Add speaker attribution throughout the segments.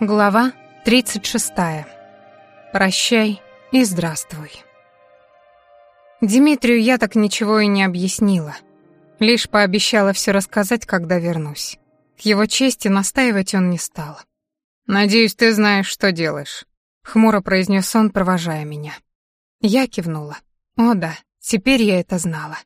Speaker 1: Глава 36. Прощай и здравствуй. Дмитрию я так ничего и не объяснила. Лишь пообещала все рассказать, когда вернусь. К его чести настаивать он не стал. «Надеюсь, ты знаешь, что делаешь», — хмуро произнес он, провожая меня. Я кивнула. «О да, теперь я это знала».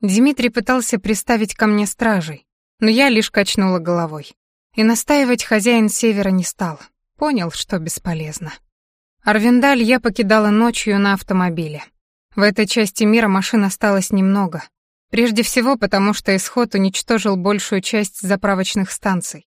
Speaker 1: Дмитрий пытался приставить ко мне стражей, но я лишь качнула головой. И настаивать хозяин севера не стал. Понял, что бесполезно. Арвендаль я покидала ночью на автомобиле. В этой части мира машин осталось немного. Прежде всего потому, что исход уничтожил большую часть заправочных станций.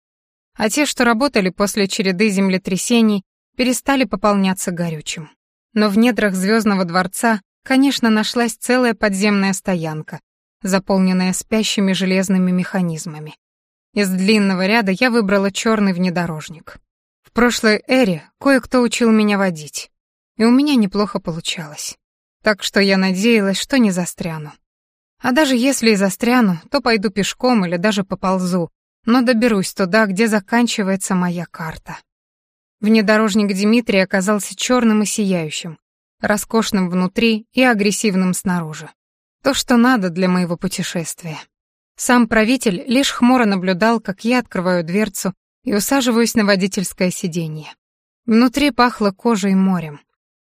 Speaker 1: А те, что работали после череды землетрясений, перестали пополняться горючим. Но в недрах Звездного дворца, конечно, нашлась целая подземная стоянка, заполненная спящими железными механизмами. Из длинного ряда я выбрала черный внедорожник. В прошлой эре кое-кто учил меня водить, и у меня неплохо получалось. Так что я надеялась, что не застряну. А даже если и застряну, то пойду пешком или даже поползу, но доберусь туда, где заканчивается моя карта. Внедорожник Дмитрия оказался черным и сияющим, роскошным внутри и агрессивным снаружи. То, что надо для моего путешествия. Сам правитель лишь хмуро наблюдал, как я открываю дверцу и усаживаюсь на водительское сиденье. Внутри пахло кожей и морем.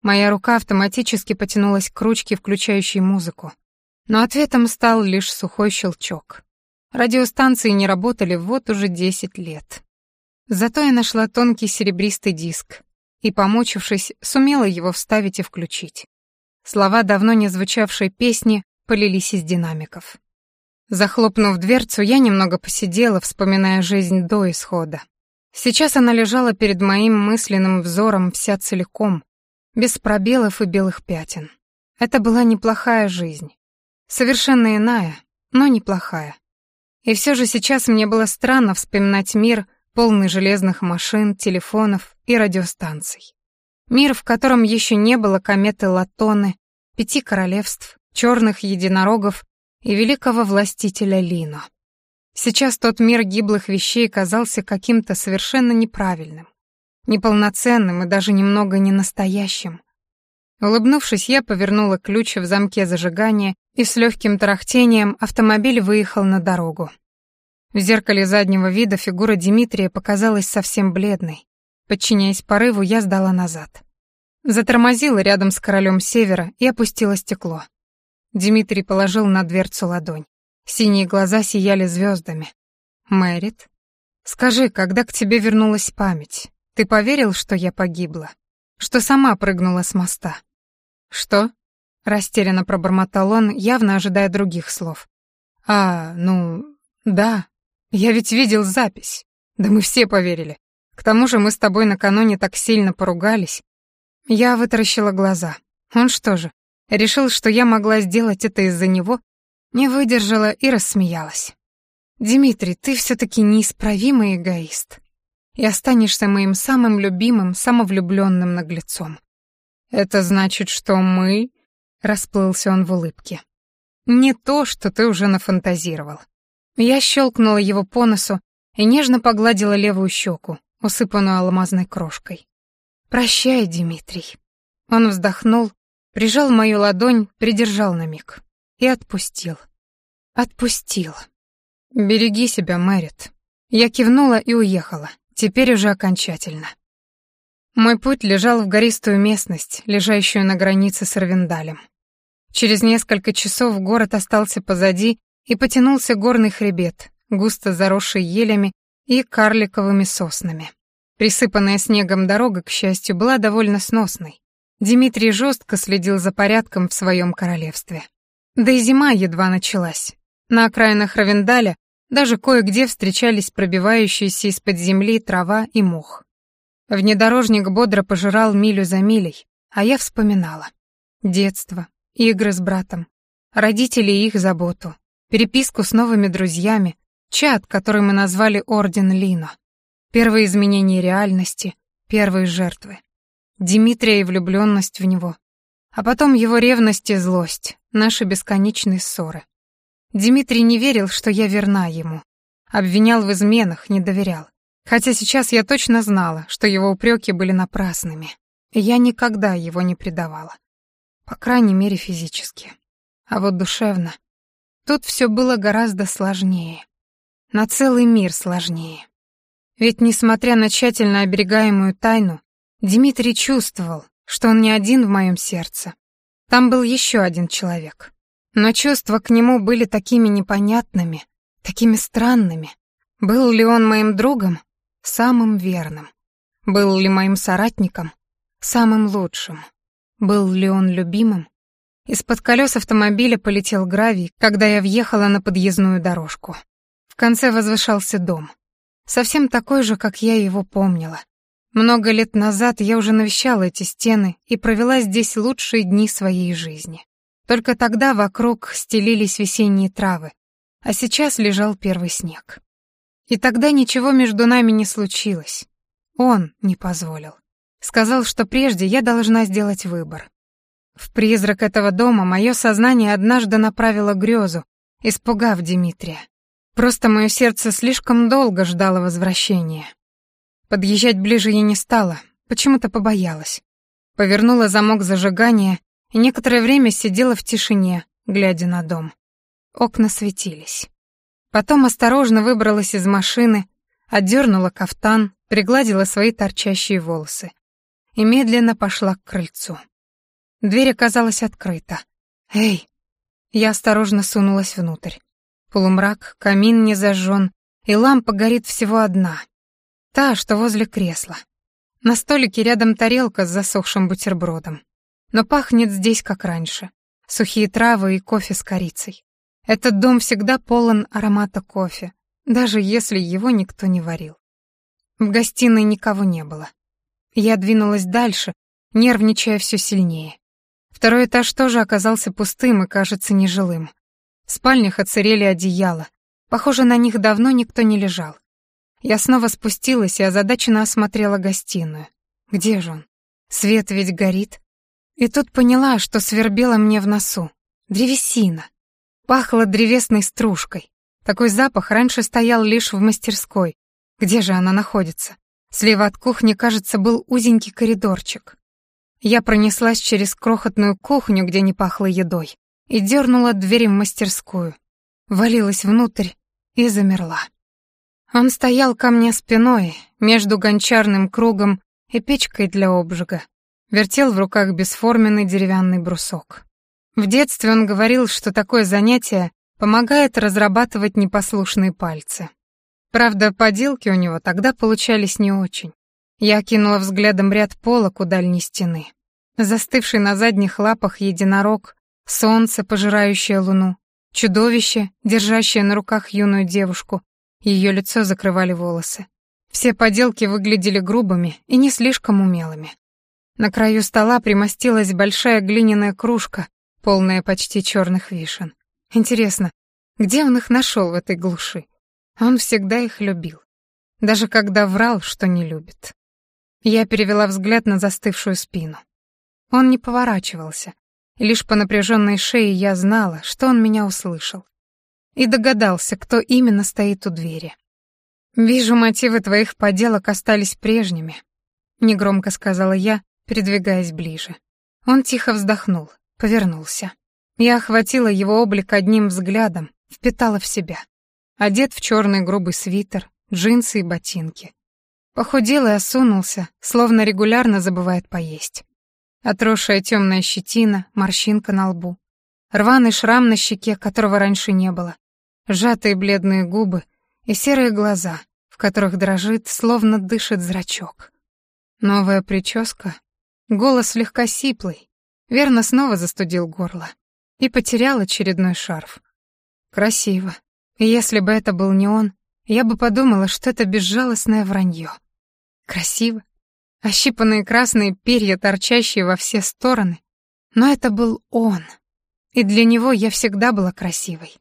Speaker 1: Моя рука автоматически потянулась к ручке, включающей музыку. Но ответом стал лишь сухой щелчок. Радиостанции не работали вот уже 10 лет. Зато я нашла тонкий серебристый диск и, помучившись, сумела его вставить и включить. Слова давно не звучавшей песни полились из динамиков. Захлопнув дверцу, я немного посидела, вспоминая жизнь до исхода. Сейчас она лежала перед моим мысленным взором вся целиком, без пробелов и белых пятен. Это была неплохая жизнь. Совершенно иная, но неплохая. И все же сейчас мне было странно вспоминать мир, полный железных машин, телефонов и радиостанций. Мир, в котором еще не было кометы Латоны, пяти королевств, черных единорогов и великого властителя Лино. Сейчас тот мир гиблых вещей казался каким-то совершенно неправильным, неполноценным и даже немного ненастоящим. Улыбнувшись, я повернула ключ в замке зажигания, и с легким тарахтением автомобиль выехал на дорогу. В зеркале заднего вида фигура Дмитрия показалась совсем бледной. Подчиняясь порыву, я сдала назад. Затормозила рядом с королем севера и опустила стекло. Дмитрий положил на дверцу ладонь. Синие глаза сияли звездами. «Мэрит, скажи, когда к тебе вернулась память? Ты поверил, что я погибла? Что сама прыгнула с моста?» «Что?» — растерянно пробормотал он, явно ожидая других слов. «А, ну, да, я ведь видел запись. Да мы все поверили. К тому же мы с тобой накануне так сильно поругались». Я вытаращила глаза. Он что же, решил, что я могла сделать это из-за него, не выдержала и рассмеялась. «Димитрий, ты все-таки неисправимый эгоист. И останешься моим самым любимым, самовлюбленным наглецом». «Это значит, что мы...» — расплылся он в улыбке. «Не то, что ты уже нафантазировал». Я щелкнула его по носу и нежно погладила левую щеку, усыпанную алмазной крошкой. «Прощай, Димитрий». Он вздохнул прижал мою ладонь, придержал на миг и отпустил. Отпустил. «Береги себя, Мэрит». Я кивнула и уехала, теперь уже окончательно. Мой путь лежал в гористую местность, лежащую на границе с Равендалем. Через несколько часов город остался позади и потянулся горный хребет, густо заросший елями и карликовыми соснами. Присыпанная снегом дорога, к счастью, была довольно сносной, Дмитрий жестко следил за порядком в своем королевстве. Да и зима едва началась. На окраинах Равендаля даже кое-где встречались пробивающиеся из-под земли трава и мох. Внедорожник бодро пожирал милю за милей, а я вспоминала. Детство, игры с братом, родители и их заботу, переписку с новыми друзьями, чат, который мы назвали Орден Лино, первые изменения реальности, первые жертвы. Дмитрия и влюблённость в него. А потом его ревность и злость, наши бесконечные ссоры. Дмитрий не верил, что я верна ему. Обвинял в изменах, не доверял. Хотя сейчас я точно знала, что его упреки были напрасными. Я никогда его не предавала. По крайней мере, физически. А вот душевно. Тут всё было гораздо сложнее. На целый мир сложнее. Ведь, несмотря на тщательно оберегаемую тайну, Дмитрий чувствовал, что он не один в моем сердце. Там был еще один человек. Но чувства к нему были такими непонятными, такими странными. Был ли он моим другом? Самым верным. Был ли моим соратником? Самым лучшим. Был ли он любимым? Из-под колес автомобиля полетел гравий, когда я въехала на подъездную дорожку. В конце возвышался дом. Совсем такой же, как я его помнила. Много лет назад я уже навещала эти стены и провела здесь лучшие дни своей жизни. Только тогда вокруг стелились весенние травы, а сейчас лежал первый снег. И тогда ничего между нами не случилось. Он не позволил. Сказал, что прежде я должна сделать выбор. В призрак этого дома мое сознание однажды направило грезу, испугав Дмитрия. Просто мое сердце слишком долго ждало возвращения. Подъезжать ближе я не стала, почему-то побоялась. Повернула замок зажигания и некоторое время сидела в тишине, глядя на дом. Окна светились. Потом осторожно выбралась из машины, отдернула кафтан, пригладила свои торчащие волосы и медленно пошла к крыльцу. Дверь оказалась открыта. «Эй!» Я осторожно сунулась внутрь. Полумрак, камин не зажжен, и лампа горит всего одна — Та, что возле кресла. На столике рядом тарелка с засохшим бутербродом. Но пахнет здесь как раньше. Сухие травы и кофе с корицей. Этот дом всегда полон аромата кофе, даже если его никто не варил. В гостиной никого не было. Я двинулась дальше, нервничая все сильнее. Второй этаж тоже оказался пустым и, кажется, нежилым. В спальнях оцарели одеяла. Похоже, на них давно никто не лежал. Я снова спустилась и озадаченно осмотрела гостиную. Где же он? Свет ведь горит. И тут поняла, что свербело мне в носу. Древесина. Пахло древесной стружкой. Такой запах раньше стоял лишь в мастерской. Где же она находится? Слева от кухни, кажется, был узенький коридорчик. Я пронеслась через крохотную кухню, где не пахло едой, и дернула дверь в мастерскую. Валилась внутрь и замерла. Он стоял ко мне спиной, между гончарным кругом и печкой для обжига. Вертел в руках бесформенный деревянный брусок. В детстве он говорил, что такое занятие помогает разрабатывать непослушные пальцы. Правда, поделки у него тогда получались не очень. Я кинула взглядом ряд полок у дальней стены. Застывший на задних лапах единорог, солнце, пожирающее луну, чудовище, держащее на руках юную девушку, ее лицо закрывали волосы. Все поделки выглядели грубыми и не слишком умелыми. На краю стола примостилась большая глиняная кружка, полная почти черных вишен. Интересно, где он их нашел в этой глуши? Он всегда их любил. Даже когда врал, что не любит. Я перевела взгляд на застывшую спину. Он не поворачивался. Лишь по напряженной шее я знала, что он меня услышал и догадался, кто именно стоит у двери. «Вижу, мотивы твоих поделок остались прежними», — негромко сказала я, придвигаясь ближе. Он тихо вздохнул, повернулся. Я охватила его облик одним взглядом, впитала в себя. Одет в черный грубый свитер, джинсы и ботинки. Похудел и осунулся, словно регулярно забывает поесть. Отросшая темная щетина, морщинка на лбу. Рваный шрам на щеке, которого раньше не было сжатые бледные губы и серые глаза, в которых дрожит, словно дышит зрачок. Новая прическа, голос слегка сиплый, верно снова застудил горло и потерял очередной шарф. Красиво. И если бы это был не он, я бы подумала, что это безжалостное вранье. Красиво. Ощипанные красные перья, торчащие во все стороны. Но это был он. И для него я всегда была красивой.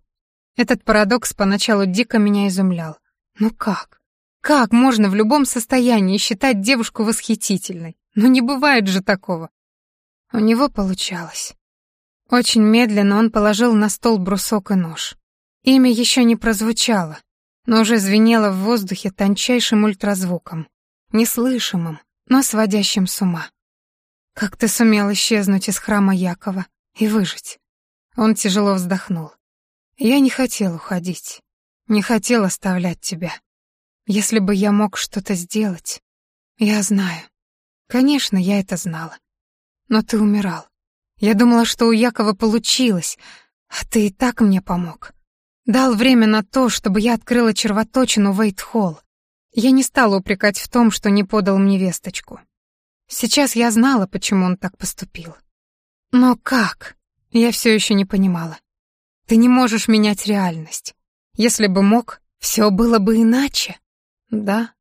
Speaker 1: Этот парадокс поначалу дико меня изумлял. Ну как? Как можно в любом состоянии считать девушку восхитительной? Ну не бывает же такого. У него получалось. Очень медленно он положил на стол брусок и нож. Имя еще не прозвучало, но уже звенело в воздухе тончайшим ультразвуком, неслышимым, но сводящим с ума. «Как ты сумел исчезнуть из храма Якова и выжить?» Он тяжело вздохнул. Я не хотел уходить, не хотел оставлять тебя. Если бы я мог что-то сделать, я знаю. Конечно, я это знала. Но ты умирал. Я думала, что у Якова получилось, а ты и так мне помог. Дал время на то, чтобы я открыла червоточину Вейт-Холл. Я не стала упрекать в том, что не подал мне весточку. Сейчас я знала, почему он так поступил. Но как? Я все еще не понимала. Ты не можешь менять реальность. Если бы мог, все было бы иначе. Да,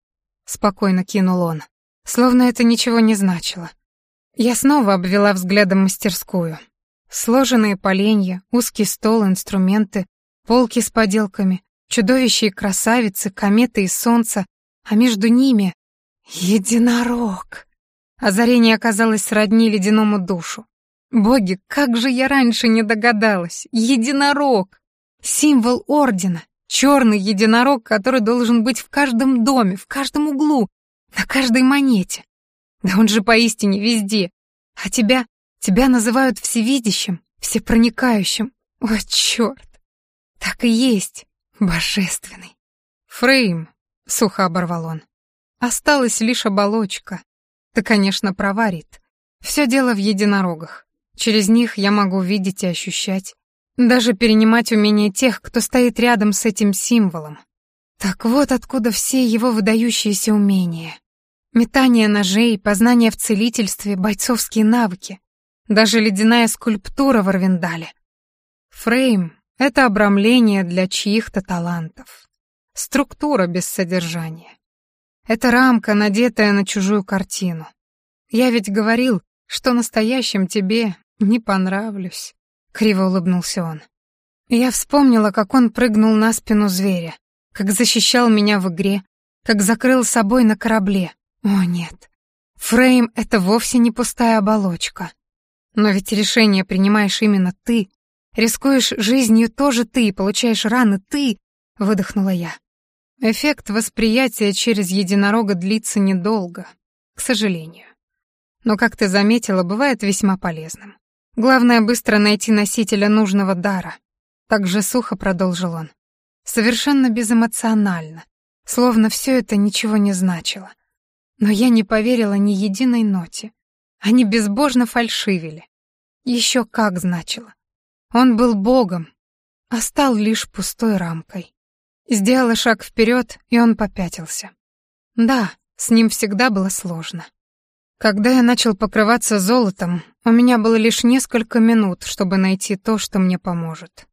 Speaker 1: спокойно кинул он, словно это ничего не значило. Я снова обвела взглядом мастерскую. Сложенные поленья, узкий стол, инструменты, полки с поделками, чудовища и красавицы, кометы и солнце, а между ними — единорог. Озарение оказалось сродни ледяному душу. Боги, как же я раньше не догадалась! Единорог! Символ ордена! Черный единорог, который должен быть в каждом доме, в каждом углу, на каждой монете. Да он же поистине везде. А тебя, тебя называют всевидящим, всепроникающим. О, черт! Так и есть, божественный. Фрейм, сухо оборвал он. Осталась лишь оболочка. Ты, конечно, проварит. Все дело в единорогах. Через них я могу видеть и ощущать, даже перенимать умения тех, кто стоит рядом с этим символом. Так вот откуда все его выдающиеся умения. Метание ножей, познание в целительстве, бойцовские навыки. Даже ледяная скульптура в Арвиндале. Фрейм — это обрамление для чьих-то талантов. Структура без содержания. Это рамка, надетая на чужую картину. Я ведь говорил, что настоящим тебе не понравлюсь, криво улыбнулся он. Я вспомнила, как он прыгнул на спину зверя, как защищал меня в игре, как закрыл собой на корабле. О нет. Фрейм — это вовсе не пустая оболочка. Но ведь решение принимаешь именно ты. Рискуешь жизнью тоже ты, получаешь раны ты, — выдохнула я. Эффект восприятия через единорога длится недолго, к сожалению. Но, как ты заметила, бывает весьма полезным. Главное быстро найти носителя нужного дара. Так же сухо продолжил он. Совершенно безэмоционально, словно все это ничего не значило. Но я не поверила ни единой ноте. Они безбожно фальшивили. Еще как значило. Он был богом, а стал лишь пустой рамкой. Сделала шаг вперед, и он попятился. Да, с ним всегда было сложно. Когда я начал покрываться золотом, у меня было лишь несколько минут, чтобы найти то, что мне поможет.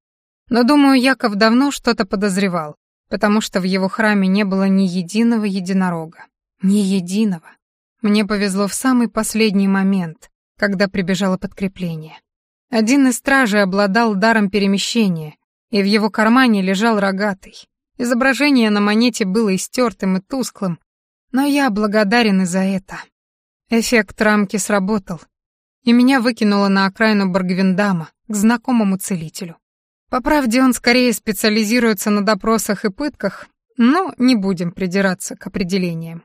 Speaker 1: Но, думаю, Яков давно что-то подозревал, потому что в его храме не было ни единого единорога. Ни единого. Мне повезло в самый последний момент, когда прибежало подкрепление. Один из стражей обладал даром перемещения, и в его кармане лежал рогатый. Изображение на монете было истертым и тусклым, но я благодарен и за это. Эффект рамки сработал, и меня выкинуло на окраину Баргвиндама, к знакомому целителю. По правде, он скорее специализируется на допросах и пытках, но не будем придираться к определениям.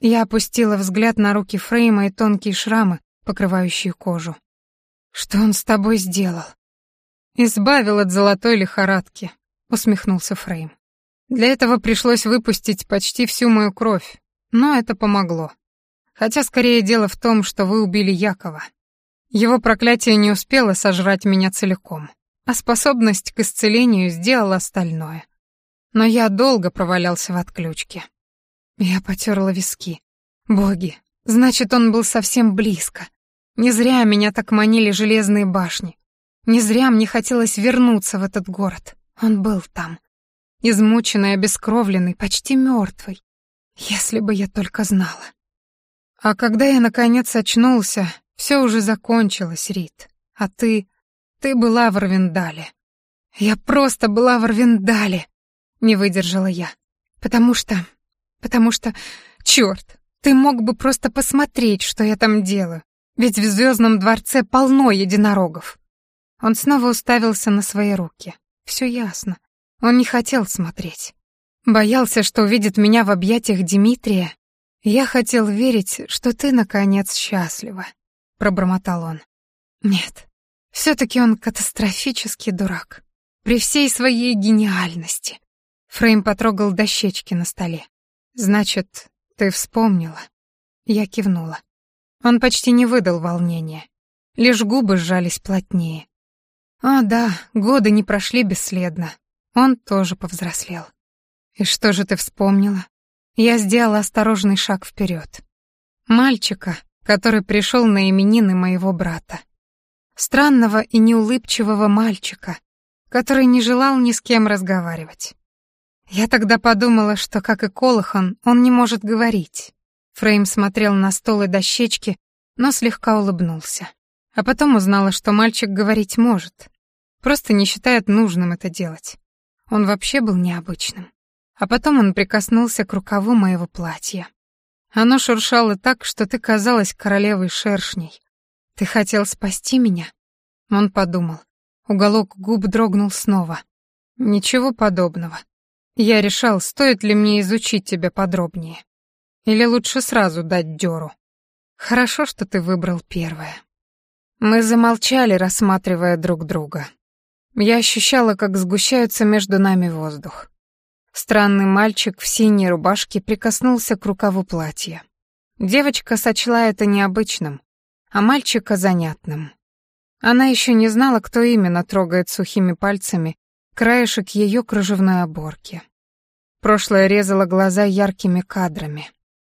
Speaker 1: Я опустила взгляд на руки Фрейма и тонкие шрамы, покрывающие кожу. «Что он с тобой сделал?» «Избавил от золотой лихорадки», — усмехнулся Фрейм. «Для этого пришлось выпустить почти всю мою кровь, но это помогло. Хотя скорее дело в том, что вы убили Якова. Его проклятие не успело сожрать меня целиком, а способность к исцелению сделала остальное. Но я долго провалялся в отключке. Я потерла виски. Боги, значит, он был совсем близко. Не зря меня так манили железные башни. Не зря мне хотелось вернуться в этот город. Он был там. Измученный, обескровленный, почти мертвый. Если бы я только знала. А когда я наконец очнулся, все уже закончилось, Рит. А ты... Ты была в Равендале. Я просто была в Равендале, не выдержала я. Потому что... Потому что... Черт, ты мог бы просто посмотреть, что я там делаю. Ведь в Звездном дворце полно единорогов. Он снова уставился на свои руки. Все ясно. Он не хотел смотреть. Боялся, что увидит меня в объятиях Дмитрия. Я хотел верить, что ты, наконец, счастлива пробормотал он. Нет. все таки он катастрофический дурак. При всей своей гениальности. Фрейм потрогал дощечки на столе. Значит, ты вспомнила. Я кивнула. Он почти не выдал волнения. Лишь губы сжались плотнее. А, да, годы не прошли бесследно. Он тоже повзрослел. И что же ты вспомнила? Я сделала осторожный шаг вперед. Мальчика, который пришел на именины моего брата. Странного и неулыбчивого мальчика, который не желал ни с кем разговаривать. Я тогда подумала, что, как и Колохан, он не может говорить. Фрейм смотрел на стол и дощечки, но слегка улыбнулся. А потом узнала, что мальчик говорить может. Просто не считает нужным это делать. Он вообще был необычным. А потом он прикоснулся к рукаву моего платья. Оно шуршало так, что ты казалась королевой шершней. Ты хотел спасти меня? Он подумал. Уголок губ дрогнул снова. Ничего подобного. Я решал, стоит ли мне изучить тебя подробнее. Или лучше сразу дать дёру. Хорошо, что ты выбрал первое. Мы замолчали, рассматривая друг друга. Я ощущала, как сгущается между нами воздух. Странный мальчик в синей рубашке прикоснулся к рукаву платья. Девочка сочла это необычным, а мальчика занятным. Она еще не знала, кто именно трогает сухими пальцами краешек ее кружевной оборки. Прошлое резало глаза яркими кадрами.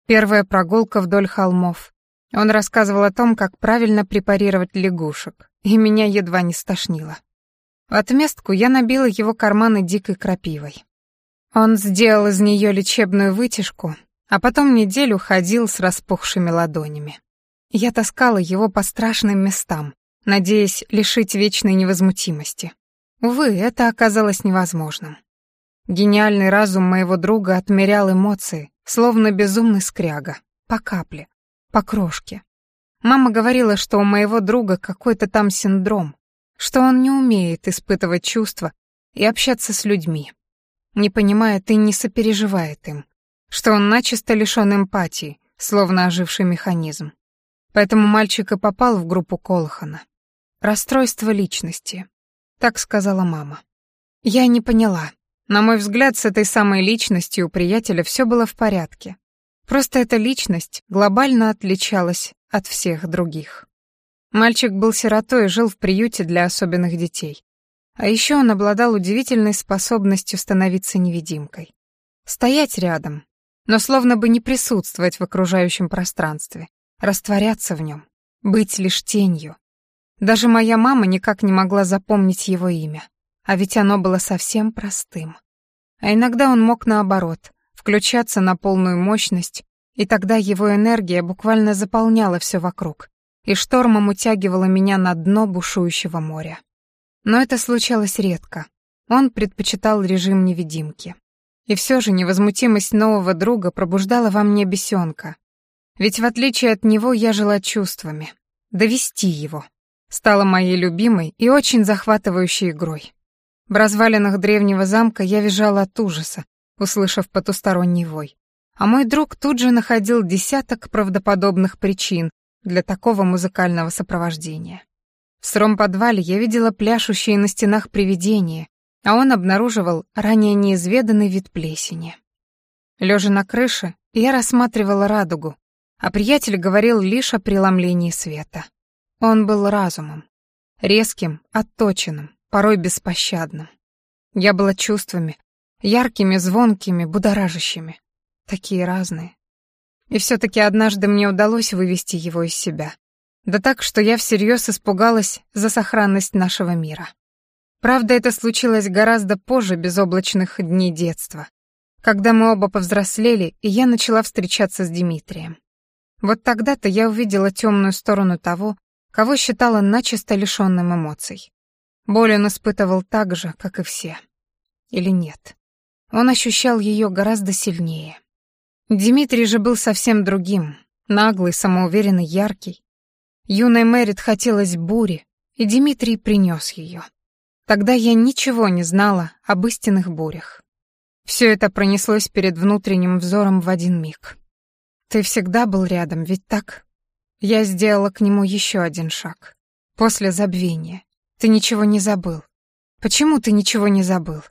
Speaker 1: Первая прогулка вдоль холмов. Он рассказывал о том, как правильно препарировать лягушек, и меня едва не стошнило. В отместку я набила его карманы дикой крапивой. Он сделал из нее лечебную вытяжку, а потом неделю ходил с распухшими ладонями. Я таскала его по страшным местам, надеясь лишить вечной невозмутимости. Увы, это оказалось невозможным. Гениальный разум моего друга отмерял эмоции, словно безумный скряга, по капле, по крошке. Мама говорила, что у моего друга какой-то там синдром, что он не умеет испытывать чувства и общаться с людьми не понимает и не сопереживает им, что он начисто лишён эмпатии, словно оживший механизм. Поэтому мальчик и попал в группу Колхана. Расстройство личности, так сказала мама. Я не поняла. На мой взгляд, с этой самой личностью у приятеля всё было в порядке. Просто эта личность глобально отличалась от всех других. Мальчик был сиротой и жил в приюте для особенных детей. А еще он обладал удивительной способностью становиться невидимкой. Стоять рядом, но словно бы не присутствовать в окружающем пространстве, растворяться в нем, быть лишь тенью. Даже моя мама никак не могла запомнить его имя, а ведь оно было совсем простым. А иногда он мог наоборот, включаться на полную мощность, и тогда его энергия буквально заполняла все вокруг и штормом утягивала меня на дно бушующего моря. Но это случалось редко. Он предпочитал режим невидимки. И все же невозмутимость нового друга пробуждала во мне бесенка. Ведь в отличие от него я жила чувствами. Довести его. Стала моей любимой и очень захватывающей игрой. В развалинах древнего замка я визжала от ужаса, услышав потусторонний вой. А мой друг тут же находил десяток правдоподобных причин для такого музыкального сопровождения. В сыром подвале я видела пляшущие на стенах привидения, а он обнаруживал ранее неизведанный вид плесени. Лежа на крыше, я рассматривала радугу, а приятель говорил лишь о преломлении света. Он был разумом, резким, отточенным, порой беспощадным. Я была чувствами, яркими, звонкими, будоражащими, такие разные. И все таки однажды мне удалось вывести его из себя. Да так, что я всерьез испугалась за сохранность нашего мира. Правда, это случилось гораздо позже безоблачных дней детства, когда мы оба повзрослели, и я начала встречаться с Дмитрием. Вот тогда-то я увидела темную сторону того, кого считала начисто лишенным эмоций. Боль он испытывал так же, как и все. Или нет? Он ощущал ее гораздо сильнее. Дмитрий же был совсем другим, наглый, самоуверенный, яркий, Юной Мэрит хотелось бури, и Дмитрий принес ее. Тогда я ничего не знала об истинных бурях. Все это пронеслось перед внутренним взором в один миг. «Ты всегда был рядом, ведь так?» Я сделала к нему еще один шаг. После забвения. «Ты ничего не забыл. Почему ты ничего не забыл?»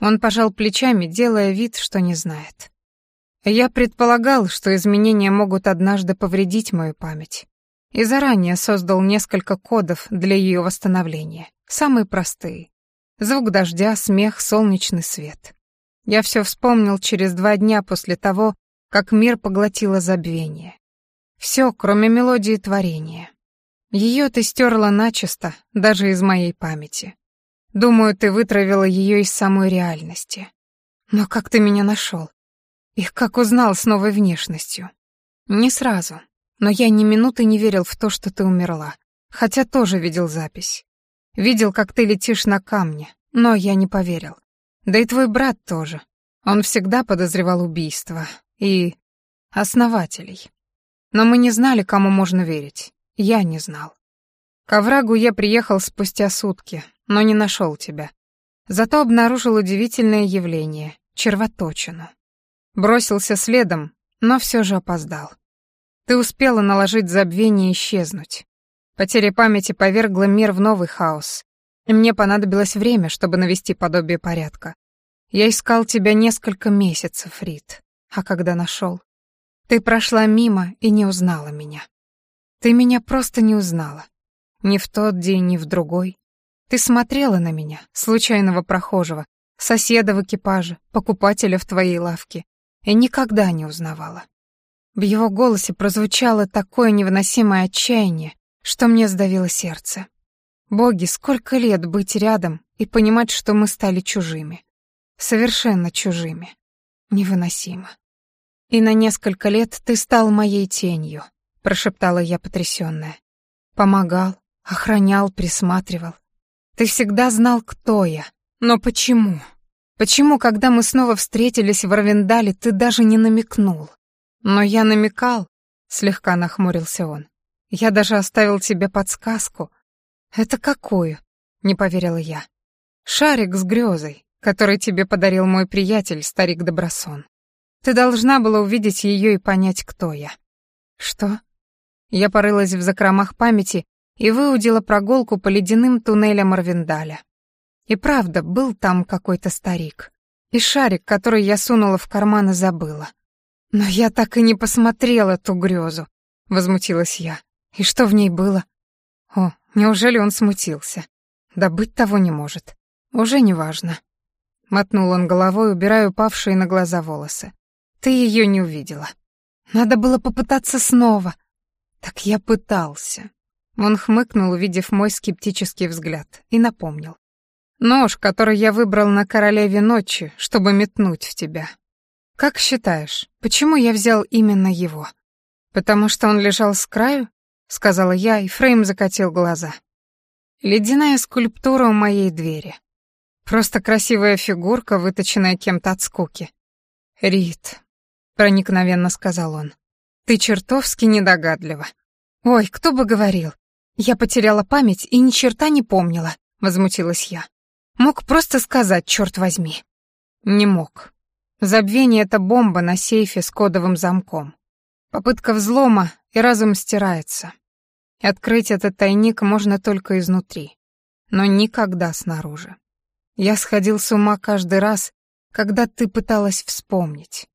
Speaker 1: Он пожал плечами, делая вид, что не знает. Я предполагал, что изменения могут однажды повредить мою память и заранее создал несколько кодов для ее восстановления. Самые простые. Звук дождя, смех, солнечный свет. Я все вспомнил через два дня после того, как мир поглотило забвение. Все, кроме мелодии творения. Ее ты стерла начисто, даже из моей памяти. Думаю, ты вытравила ее из самой реальности. Но как ты меня нашел? И как узнал с новой внешностью? Не сразу. Но я ни минуты не верил в то, что ты умерла. Хотя тоже видел запись. Видел, как ты летишь на камне, но я не поверил. Да и твой брат тоже. Он всегда подозревал убийство и основателей. Но мы не знали, кому можно верить. Я не знал. К оврагу я приехал спустя сутки, но не нашел тебя. Зато обнаружил удивительное явление — червоточину. Бросился следом, но все же опоздал. Ты успела наложить забвение и исчезнуть. Потеря памяти повергла мир в новый хаос. И мне понадобилось время, чтобы навести подобие порядка. Я искал тебя несколько месяцев, Рит. А когда нашел, ты прошла мимо и не узнала меня. Ты меня просто не узнала. Ни в тот день, ни в другой. Ты смотрела на меня, случайного прохожего, соседа в экипаже, покупателя в твоей лавке, и никогда не узнавала. В его голосе прозвучало такое невыносимое отчаяние, что мне сдавило сердце. Боги, сколько лет быть рядом и понимать, что мы стали чужими. Совершенно чужими. Невыносимо. И на несколько лет ты стал моей тенью, прошептала я потрясённая. Помогал, охранял, присматривал. Ты всегда знал, кто я. Но почему? Почему, когда мы снова встретились в Равендале, ты даже не намекнул? «Но я намекал», — слегка нахмурился он. «Я даже оставил тебе подсказку». «Это какую?» — не поверила я. «Шарик с грезой, который тебе подарил мой приятель, старик Добросон. Ты должна была увидеть ее и понять, кто я». «Что?» Я порылась в закромах памяти и выудила прогулку по ледяным туннелям Арвендаля. И правда, был там какой-то старик. И шарик, который я сунула в карман и забыла. «Но я так и не посмотрела ту грезу», — возмутилась я. «И что в ней было?» «О, неужели он смутился?» «Да быть того не может. Уже не важно». Мотнул он головой, убирая упавшие на глаза волосы. «Ты ее не увидела. Надо было попытаться снова». «Так я пытался». Он хмыкнул, увидев мой скептический взгляд, и напомнил. «Нож, который я выбрал на королеве ночи, чтобы метнуть в тебя, «Как считаешь, почему я взял именно его?» «Потому что он лежал с краю?» — сказала я, и Фрейм закатил глаза. «Ледяная скульптура у моей двери. Просто красивая фигурка, выточенная кем-то от скуки. Рит, проникновенно сказал он, — «ты чертовски недогадлива». «Ой, кто бы говорил! Я потеряла память и ни черта не помнила», — возмутилась я. «Мог просто сказать, черт возьми». «Не мог. Забвение — это бомба на сейфе с кодовым замком. Попытка взлома, и разум стирается. Открыть этот тайник можно только изнутри, но никогда снаружи. Я сходил с ума каждый раз, когда ты пыталась вспомнить.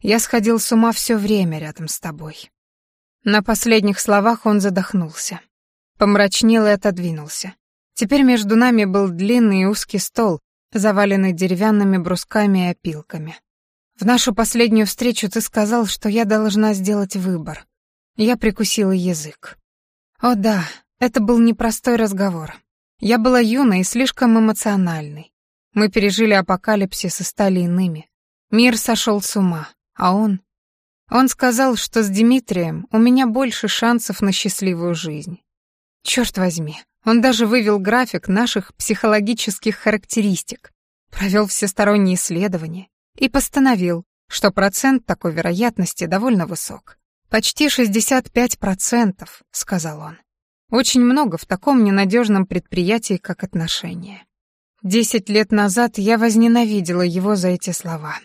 Speaker 1: Я сходил с ума все время рядом с тобой. На последних словах он задохнулся. Помрачнел и отодвинулся. Теперь между нами был длинный и узкий стол, заваленный деревянными брусками и опилками. В нашу последнюю встречу ты сказал, что я должна сделать выбор. Я прикусила язык. О да, это был непростой разговор. Я была юной и слишком эмоциональной. Мы пережили апокалипсис и стали иными. Мир сошел с ума, а он... Он сказал, что с Дмитрием у меня больше шансов на счастливую жизнь. Черт возьми, он даже вывел график наших психологических характеристик, провел всесторонние исследования и постановил, что процент такой вероятности довольно высок. «Почти 65%, — сказал он. Очень много в таком ненадежном предприятии, как отношения. Десять лет назад я возненавидела его за эти слова.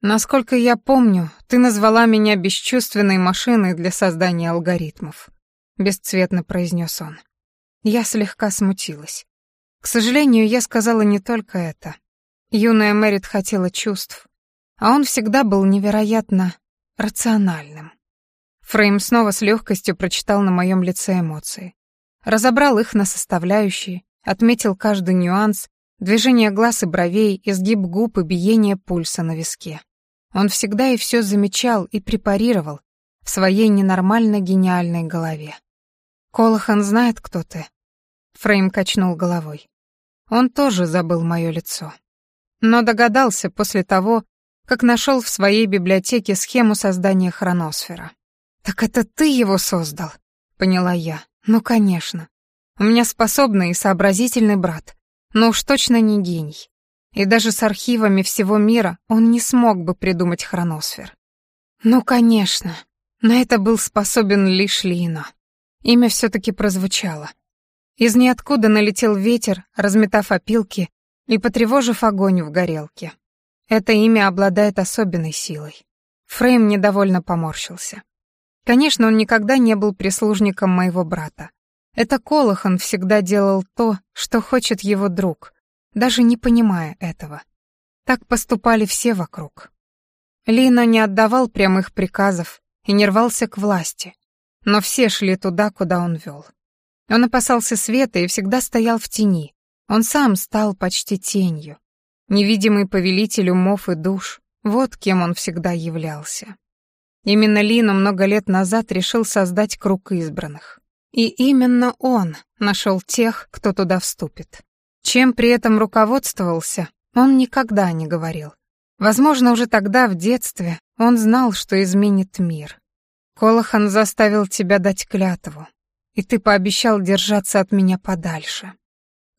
Speaker 1: Насколько я помню, ты назвала меня бесчувственной машиной для создания алгоритмов», — бесцветно произнес он. Я слегка смутилась. К сожалению, я сказала не только это. Юная Мэрит хотела чувств, а он всегда был невероятно рациональным. Фрейм снова с легкостью прочитал на моем лице эмоции. Разобрал их на составляющие, отметил каждый нюанс, движение глаз и бровей, изгиб губ и биение пульса на виске. Он всегда и все замечал и препарировал в своей ненормально гениальной голове. «Колохан знает, кто ты?» Фрейм качнул головой. «Он тоже забыл мое лицо» но догадался после того, как нашел в своей библиотеке схему создания хроносфера. «Так это ты его создал?» — поняла я. «Ну, конечно. У меня способный и сообразительный брат, но уж точно не гений. И даже с архивами всего мира он не смог бы придумать хроносфер». «Ну, конечно. На это был способен лишь Лино. Имя все таки прозвучало. Из ниоткуда налетел ветер, разметав опилки, и потревожив огонь в горелке. Это имя обладает особенной силой. Фрейм недовольно поморщился. Конечно, он никогда не был прислужником моего брата. Это Колохан всегда делал то, что хочет его друг, даже не понимая этого. Так поступали все вокруг. Лина не отдавал прямых приказов и не рвался к власти, но все шли туда, куда он вел. Он опасался света и всегда стоял в тени, он сам стал почти тенью, невидимый повелитель умов и душ, вот кем он всегда являлся. Именно Лина много лет назад решил создать круг избранных. И именно он нашел тех, кто туда вступит. Чем при этом руководствовался, он никогда не говорил. Возможно, уже тогда, в детстве, он знал, что изменит мир. Колохан заставил тебя дать клятву, и ты пообещал держаться от меня подальше.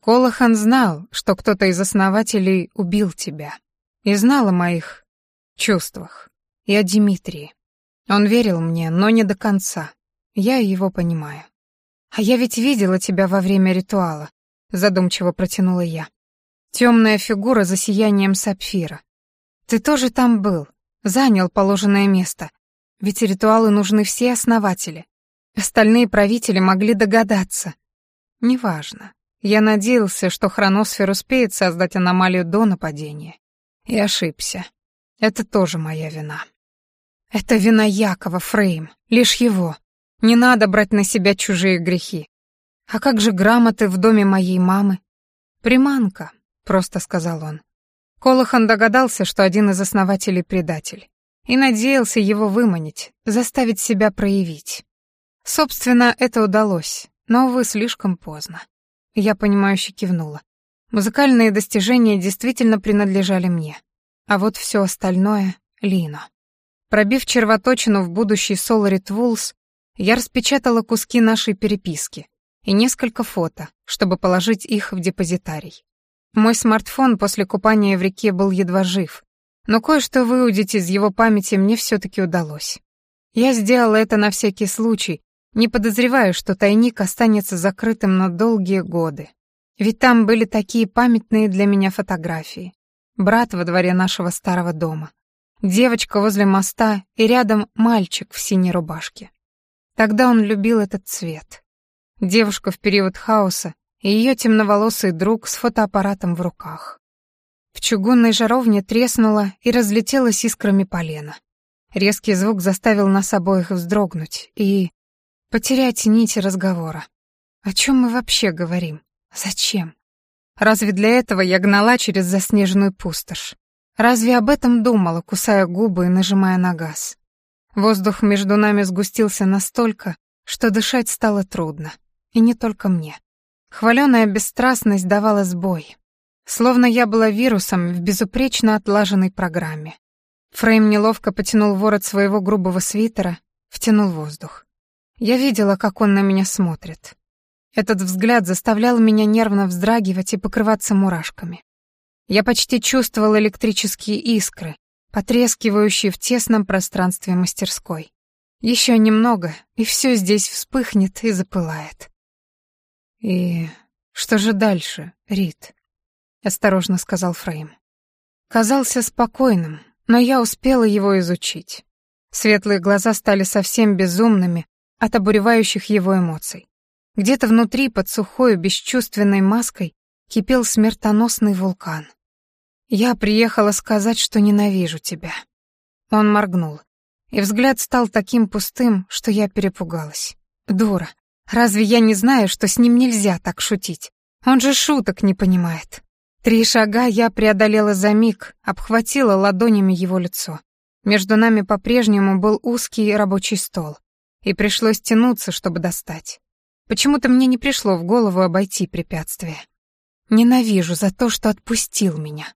Speaker 1: Колохан знал, что кто-то из основателей убил тебя. И знал о моих чувствах. И о Дмитрии. Он верил мне, но не до конца. Я его понимаю. «А я ведь видела тебя во время ритуала», — задумчиво протянула я. «Темная фигура за сиянием сапфира. Ты тоже там был, занял положенное место. Ведь ритуалы нужны все основатели. Остальные правители могли догадаться. Неважно. Я надеялся, что хроносфер успеет создать аномалию до нападения. И ошибся. Это тоже моя вина. Это вина Якова, Фрейм, лишь его. Не надо брать на себя чужие грехи. А как же грамоты в доме моей мамы? Приманка, просто сказал он. Колохан догадался, что один из основателей предатель, и надеялся его выманить, заставить себя проявить. Собственно, это удалось, но, увы, слишком поздно. Я понимающе кивнула. Музыкальные достижения действительно принадлежали мне. А вот все остальное — Лино. Пробив червоточину в будущий Соларит Вулс, я распечатала куски нашей переписки и несколько фото, чтобы положить их в депозитарий. Мой смартфон после купания в реке был едва жив, но кое-что выудить из его памяти мне все таки удалось. Я сделала это на всякий случай, не подозреваю, что тайник останется закрытым на долгие годы. Ведь там были такие памятные для меня фотографии. Брат во дворе нашего старого дома. Девочка возле моста и рядом мальчик в синей рубашке. Тогда он любил этот цвет. Девушка в период хаоса и ее темноволосый друг с фотоаппаратом в руках. В чугунной жаровне треснула и разлетелась искрами полена. Резкий звук заставил нас обоих вздрогнуть, и потерять нити разговора. О чем мы вообще говорим? Зачем? Разве для этого я гнала через заснеженную пустошь? Разве об этом думала, кусая губы и нажимая на газ? Воздух между нами сгустился настолько, что дышать стало трудно. И не только мне. Хваленая бесстрастность давала сбой. Словно я была вирусом в безупречно отлаженной программе. Фрейм неловко потянул ворот своего грубого свитера, втянул воздух. Я видела, как он на меня смотрит. Этот взгляд заставлял меня нервно вздрагивать и покрываться мурашками. Я почти чувствовал электрические искры, потрескивающие в тесном пространстве мастерской. Еще немного, и все здесь вспыхнет и запылает. «И что же дальше, Рит?» — осторожно сказал Фрейм. Казался спокойным, но я успела его изучить. Светлые глаза стали совсем безумными, от обуревающих его эмоций. Где-то внутри, под сухой, бесчувственной маской, кипел смертоносный вулкан. «Я приехала сказать, что ненавижу тебя». Он моргнул, и взгляд стал таким пустым, что я перепугалась. «Дура, разве я не знаю, что с ним нельзя так шутить? Он же шуток не понимает». Три шага я преодолела за миг, обхватила ладонями его лицо. Между нами по-прежнему был узкий рабочий стол и пришлось тянуться, чтобы достать. Почему-то мне не пришло в голову обойти препятствие. Ненавижу за то, что отпустил меня,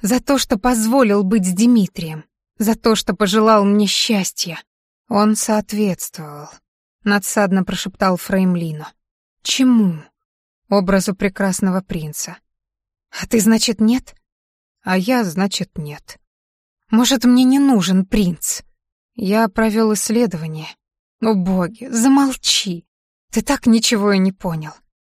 Speaker 1: за то, что позволил быть с Дмитрием, за то, что пожелал мне счастья. Он соответствовал, надсадно прошептал Фреймлину. Чему? Образу прекрасного принца. А ты, значит, нет? А я, значит, нет. Может, мне не нужен принц? Я провел исследование. «О, боги, замолчи! Ты так ничего и не понял.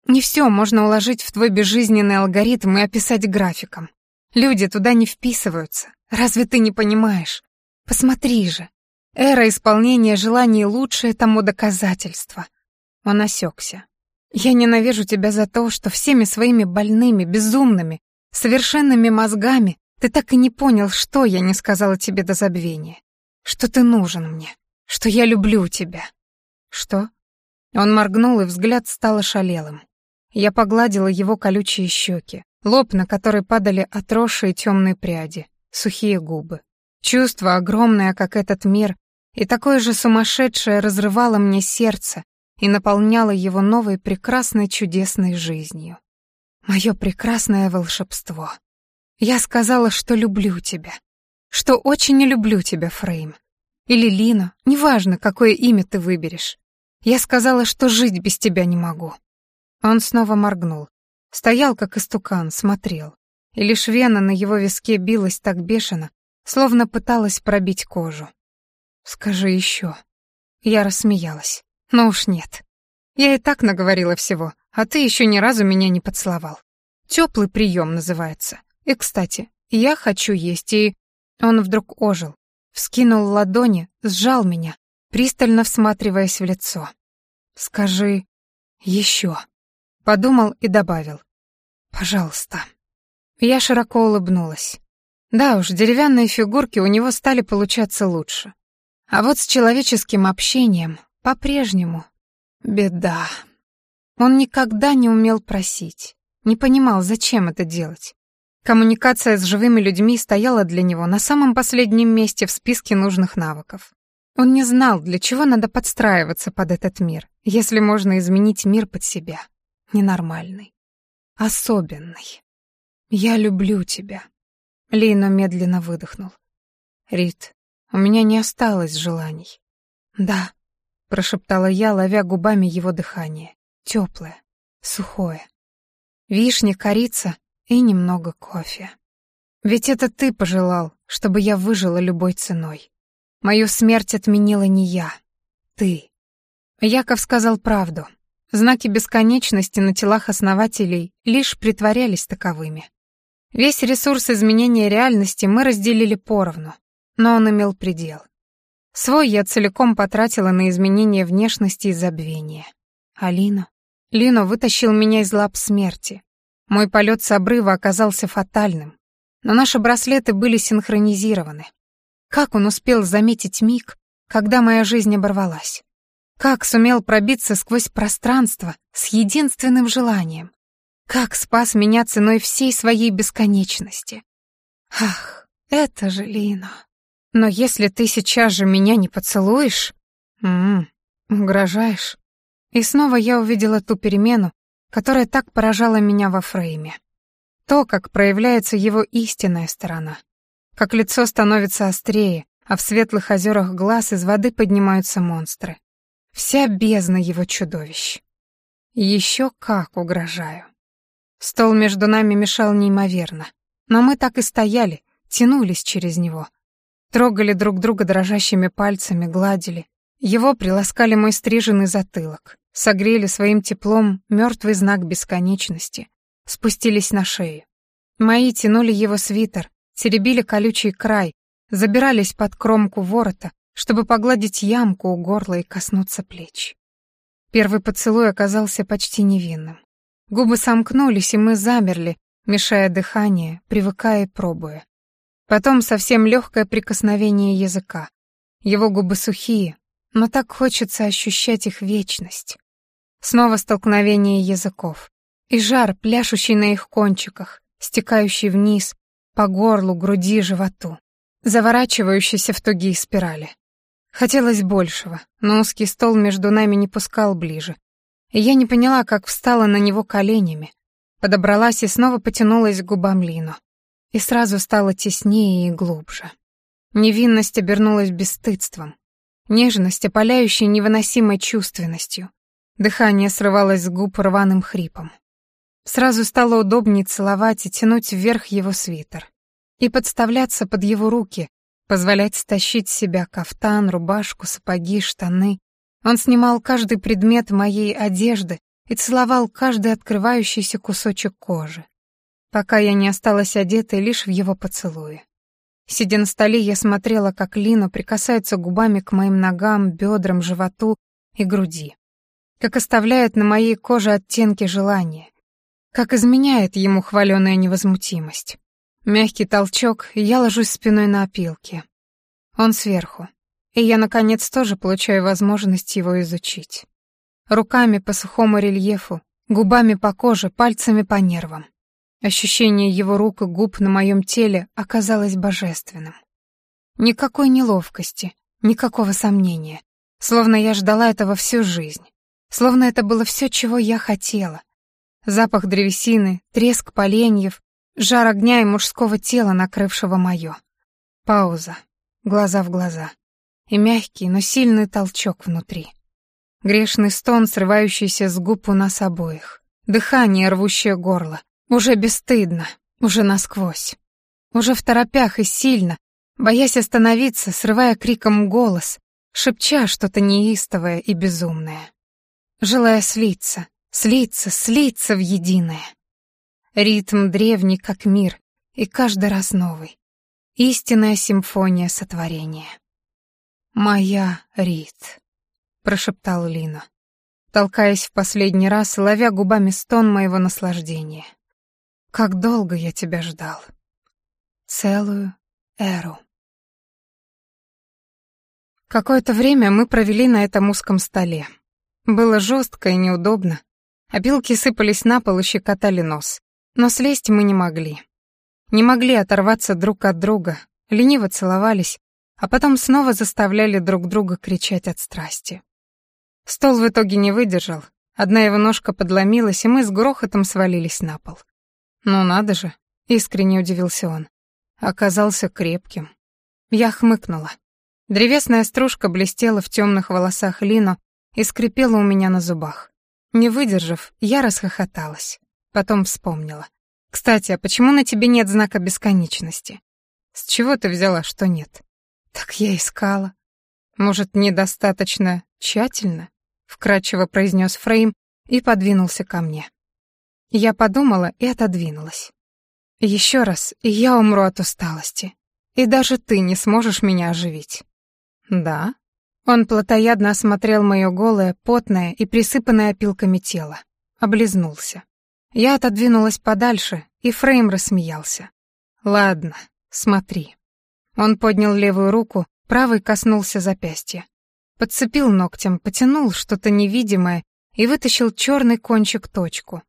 Speaker 1: Не все можно уложить в твой безжизненный алгоритм и описать графиком. Люди туда не вписываются. Разве ты не понимаешь? Посмотри же. Эра исполнения желаний лучшее тому доказательство». Он осекся. «Я ненавижу тебя за то, что всеми своими больными, безумными, совершенными мозгами ты так и не понял, что я не сказала тебе до забвения. Что ты нужен мне что я люблю тебя». «Что?» Он моргнул, и взгляд стал ошалелым. Я погладила его колючие щеки, лоб, на который падали отросшие темные пряди, сухие губы. Чувство, огромное, как этот мир, и такое же сумасшедшее разрывало мне сердце и наполняло его новой прекрасной чудесной жизнью. Мое прекрасное волшебство. Я сказала, что люблю тебя, что очень люблю тебя, Фрейм или Лина, неважно, какое имя ты выберешь. Я сказала, что жить без тебя не могу». Он снова моргнул. Стоял, как истукан, смотрел. И лишь вена на его виске билась так бешено, словно пыталась пробить кожу. «Скажи еще». Я рассмеялась. «Ну уж нет. Я и так наговорила всего, а ты еще ни разу меня не поцеловал. Теплый прием называется. И, кстати, я хочу есть, и...» Он вдруг ожил, вскинул ладони, сжал меня, пристально всматриваясь в лицо. «Скажи еще», — подумал и добавил. «Пожалуйста». Я широко улыбнулась. Да уж, деревянные фигурки у него стали получаться лучше. А вот с человеческим общением по-прежнему беда. Он никогда не умел просить, не понимал, зачем это делать. Коммуникация с живыми людьми стояла для него на самом последнем месте в списке нужных навыков. Он не знал, для чего надо подстраиваться под этот мир, если можно изменить мир под себя. Ненормальный. Особенный. «Я люблю тебя», — Лино медленно выдохнул. «Рит, у меня не осталось желаний». «Да», — прошептала я, ловя губами его дыхание. Теплое, сухое. Вишня, корица и немного кофе. Ведь это ты пожелал, чтобы я выжила любой ценой. Мою смерть отменила не я, ты. Яков сказал правду. Знаки бесконечности на телах основателей лишь притворялись таковыми. Весь ресурс изменения реальности мы разделили поровну, но он имел предел. Свой я целиком потратила на изменение внешности и забвения. А Лину? Лину вытащил меня из лап смерти, мой полет с обрыва оказался фатальным, но наши браслеты были синхронизированы. Как он успел заметить миг, когда моя жизнь оборвалась? Как сумел пробиться сквозь пространство с единственным желанием? Как спас меня ценой всей своей бесконечности? Ах, это же Лина. Но если ты сейчас же меня не поцелуешь... М -м, угрожаешь. И снова я увидела ту перемену, которое так поражало меня во Фрейме. То, как проявляется его истинная сторона. Как лицо становится острее, а в светлых озерах глаз из воды поднимаются монстры. Вся бездна его чудовищ. Еще как угрожаю. Стол между нами мешал неимоверно, но мы так и стояли, тянулись через него. Трогали друг друга дрожащими пальцами, гладили, его приласкали мой стриженный затылок, согрели своим теплом мертвый знак бесконечности, спустились на шею. Мои тянули его свитер, теребили колючий край, забирались под кромку ворота, чтобы погладить ямку у горла и коснуться плеч. Первый поцелуй оказался почти невинным. Губы сомкнулись, и мы замерли, мешая дыхание, привыкая и пробуя. Потом совсем легкое прикосновение языка. Его губы сухие, но так хочется ощущать их вечность. Снова столкновение языков. И жар, пляшущий на их кончиках, стекающий вниз, по горлу, груди, животу, заворачивающийся в тугие спирали. Хотелось большего, но узкий стол между нами не пускал ближе. И я не поняла, как встала на него коленями, подобралась и снова потянулась к губам Лину. И сразу стало теснее и глубже. Невинность обернулась бесстыдством, Нежность, опаляющая невыносимой чувственностью. Дыхание срывалось с губ рваным хрипом. Сразу стало удобнее целовать и тянуть вверх его свитер. И подставляться под его руки, позволять стащить с себя кафтан, рубашку, сапоги, штаны. Он снимал каждый предмет моей одежды и целовал каждый открывающийся кусочек кожи, пока я не осталась одетой лишь в его поцелуе. Сидя на столе, я смотрела, как Лина прикасается губами к моим ногам, бедрам, животу и груди. Как оставляет на моей коже оттенки желания. Как изменяет ему хваленая невозмутимость. Мягкий толчок, я ложусь спиной на опилке. Он сверху. И я, наконец, тоже получаю возможность его изучить. Руками по сухому рельефу, губами по коже, пальцами по нервам. Ощущение его рук и губ на моем теле оказалось божественным. Никакой неловкости, никакого сомнения. Словно я ждала этого всю жизнь. Словно это было все, чего я хотела. Запах древесины, треск поленьев, жар огня и мужского тела, накрывшего мое. Пауза, глаза в глаза. И мягкий, но сильный толчок внутри. Грешный стон, срывающийся с губ у нас обоих. Дыхание, рвущее горло. Уже бесстыдно, уже насквозь. Уже в торопях и сильно, боясь остановиться, срывая криком голос, шепча что-то неистовое и безумное. Желая слиться, слиться, слиться в единое. Ритм древний, как мир, и каждый раз новый. Истинная симфония сотворения. «Моя Рит», — прошептал Лина, толкаясь в последний раз, ловя губами стон моего наслаждения. Как долго я тебя ждал. Целую эру. Какое-то время мы провели на этом узком столе. Было жестко и неудобно. Опилки сыпались на пол и щекотали нос. Но слезть мы не могли. Не могли оторваться друг от друга, лениво целовались, а потом снова заставляли друг друга кричать от страсти. Стол в итоге не выдержал, одна его ножка подломилась, и мы с грохотом свалились на пол. «Ну надо же», — искренне удивился он. Оказался крепким. Я хмыкнула. Древесная стружка блестела в темных волосах Лино и скрипела у меня на зубах. Не выдержав, я расхохоталась. Потом вспомнила. «Кстати, а почему на тебе нет знака бесконечности?» «С чего ты взяла, что нет?» «Так я искала». «Может, недостаточно тщательно?» — вкратчиво произнес Фрейм и подвинулся ко мне. Я подумала и отодвинулась. Еще раз, и я умру от усталости. И даже ты не сможешь меня оживить. Да? Он плотоядно осмотрел мое голое, потное и присыпанное опилками тело. Облизнулся. Я отодвинулась подальше, и Фрейм рассмеялся. «Ладно, смотри». Он поднял левую руку, правый коснулся запястья. Подцепил ногтем, потянул что-то невидимое и вытащил черный кончик точку,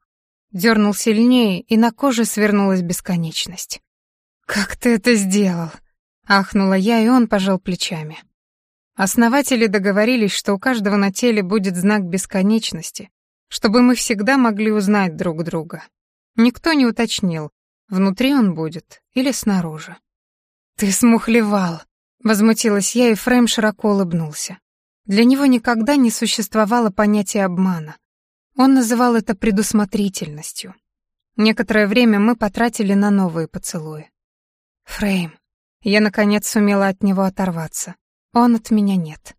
Speaker 1: дернул сильнее, и на коже свернулась бесконечность. «Как ты это сделал?» — ахнула я, и он пожал плечами. Основатели договорились, что у каждого на теле будет знак бесконечности, чтобы мы всегда могли узнать друг друга. Никто не уточнил, внутри он будет или снаружи. «Ты смухлевал!» — возмутилась я, и Фрэм широко улыбнулся. Для него никогда не существовало понятия обмана. Он называл это предусмотрительностью. Некоторое время мы потратили на новые поцелуи. Фрейм. Я, наконец, сумела от него оторваться. Он от меня нет.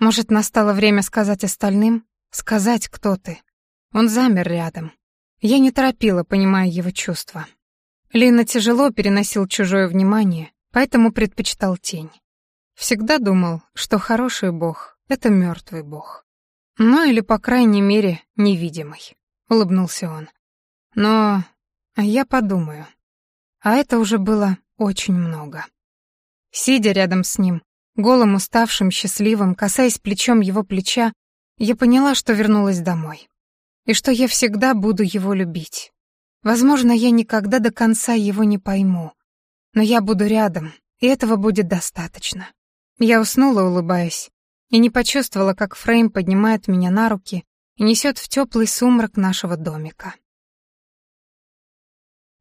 Speaker 1: Может, настало время сказать остальным? Сказать, кто ты? Он замер рядом. Я не торопила, понимая его чувства. Лина тяжело переносил чужое внимание, поэтому предпочитал тень. Всегда думал, что хороший бог — это мертвый бог. Ну или, по крайней мере, невидимый, улыбнулся он. Но я подумаю. А это уже было очень много. Сидя рядом с ним, голым, уставшим, счастливым, касаясь плечом его плеча, я поняла, что вернулась домой. И что я всегда буду его любить. Возможно, я никогда до конца его не пойму. Но я буду рядом, и этого будет достаточно. Я уснула, улыбаясь, и не почувствовала, как Фрейм поднимает меня на руки и несет в теплый сумрак нашего домика.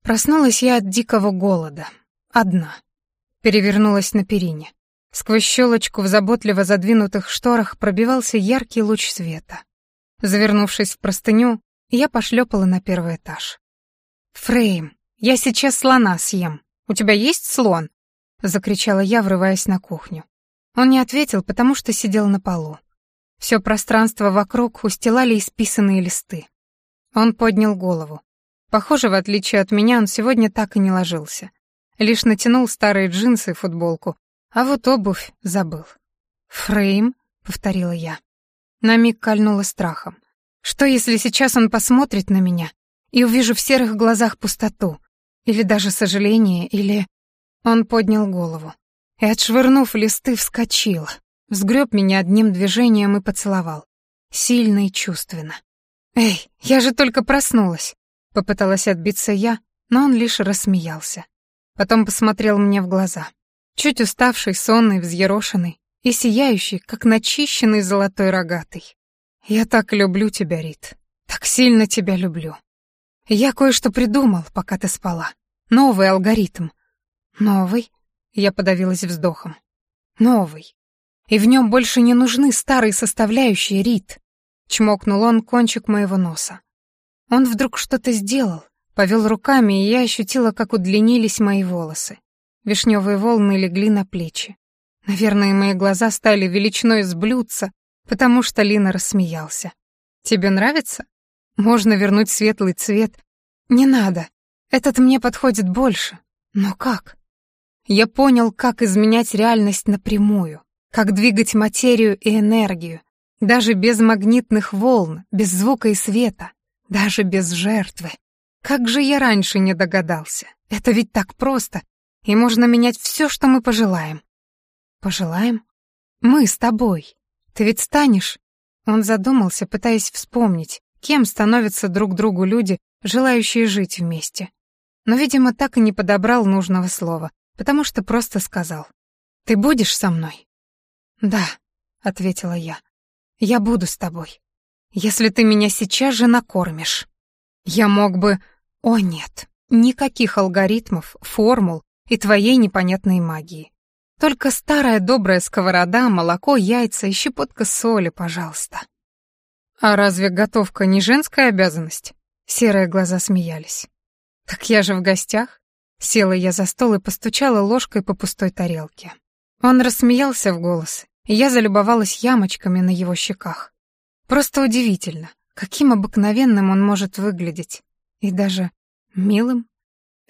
Speaker 1: Проснулась я от дикого голода. Одна. Перевернулась на перине. Сквозь щелочку в заботливо задвинутых шторах пробивался яркий луч света. Завернувшись в простыню, я пошлепала на первый этаж. «Фрейм, я сейчас слона съем. У тебя есть слон?» — закричала я, врываясь на кухню. Он не ответил, потому что сидел на полу. Все пространство вокруг устилали исписанные листы. Он поднял голову. Похоже, в отличие от меня, он сегодня так и не ложился. Лишь натянул старые джинсы и футболку, а вот обувь забыл. «Фрейм», — повторила я. На миг кольнуло страхом. «Что, если сейчас он посмотрит на меня и увижу в серых глазах пустоту? Или даже сожаление, или...» Он поднял голову и, отшвырнув листы, вскочил, взгреб меня одним движением и поцеловал. Сильно и чувственно. «Эй, я же только проснулась!» — попыталась отбиться я, но он лишь рассмеялся. Потом посмотрел мне в глаза. Чуть уставший, сонный, взъерошенный и сияющий, как начищенный золотой рогатый. «Я так люблю тебя, Рит. Так сильно тебя люблю. Я кое-что придумал, пока ты спала. Новый алгоритм». «Новый?» Я подавилась вздохом. «Новый. И в нем больше не нужны старые составляющие, Рит!» Чмокнул он кончик моего носа. Он вдруг что-то сделал, повел руками, и я ощутила, как удлинились мои волосы. Вишневые волны легли на плечи. Наверное, мои глаза стали величиной с потому что Лина рассмеялся. «Тебе нравится? Можно вернуть светлый цвет. Не надо. Этот мне подходит больше. Но как?» Я понял, как изменять реальность напрямую, как двигать материю и энергию, даже без магнитных волн, без звука и света, даже без жертвы. Как же я раньше не догадался? Это ведь так просто, и можно менять все, что мы пожелаем. Пожелаем? Мы с тобой. Ты ведь станешь? Он задумался, пытаясь вспомнить, кем становятся друг другу люди, желающие жить вместе. Но, видимо, так и не подобрал нужного слова, потому что просто сказал. «Ты будешь со мной?» «Да», — ответила я. «Я буду с тобой. Если ты меня сейчас же накормишь. Я мог бы...» «О, нет, никаких алгоритмов, формул и твоей непонятной магии. Только старая добрая сковорода, молоко, яйца и щепотка соли, пожалуйста». «А разве готовка не женская обязанность?» Серые глаза смеялись. «Так я же в гостях. Села я за стол и постучала ложкой по пустой тарелке. Он рассмеялся в голос, и я залюбовалась ямочками на его щеках. Просто удивительно, каким обыкновенным он может выглядеть. И даже милым.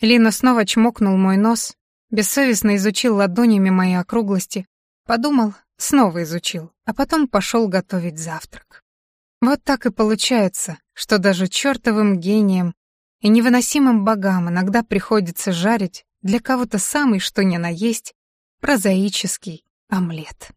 Speaker 1: Лина снова чмокнул мой нос, бессовестно изучил ладонями мои округлости, подумал, снова изучил, а потом пошел готовить завтрак. Вот так и получается, что даже чертовым гением и невыносимым богам иногда приходится жарить для кого-то самый что ни на есть прозаический омлет.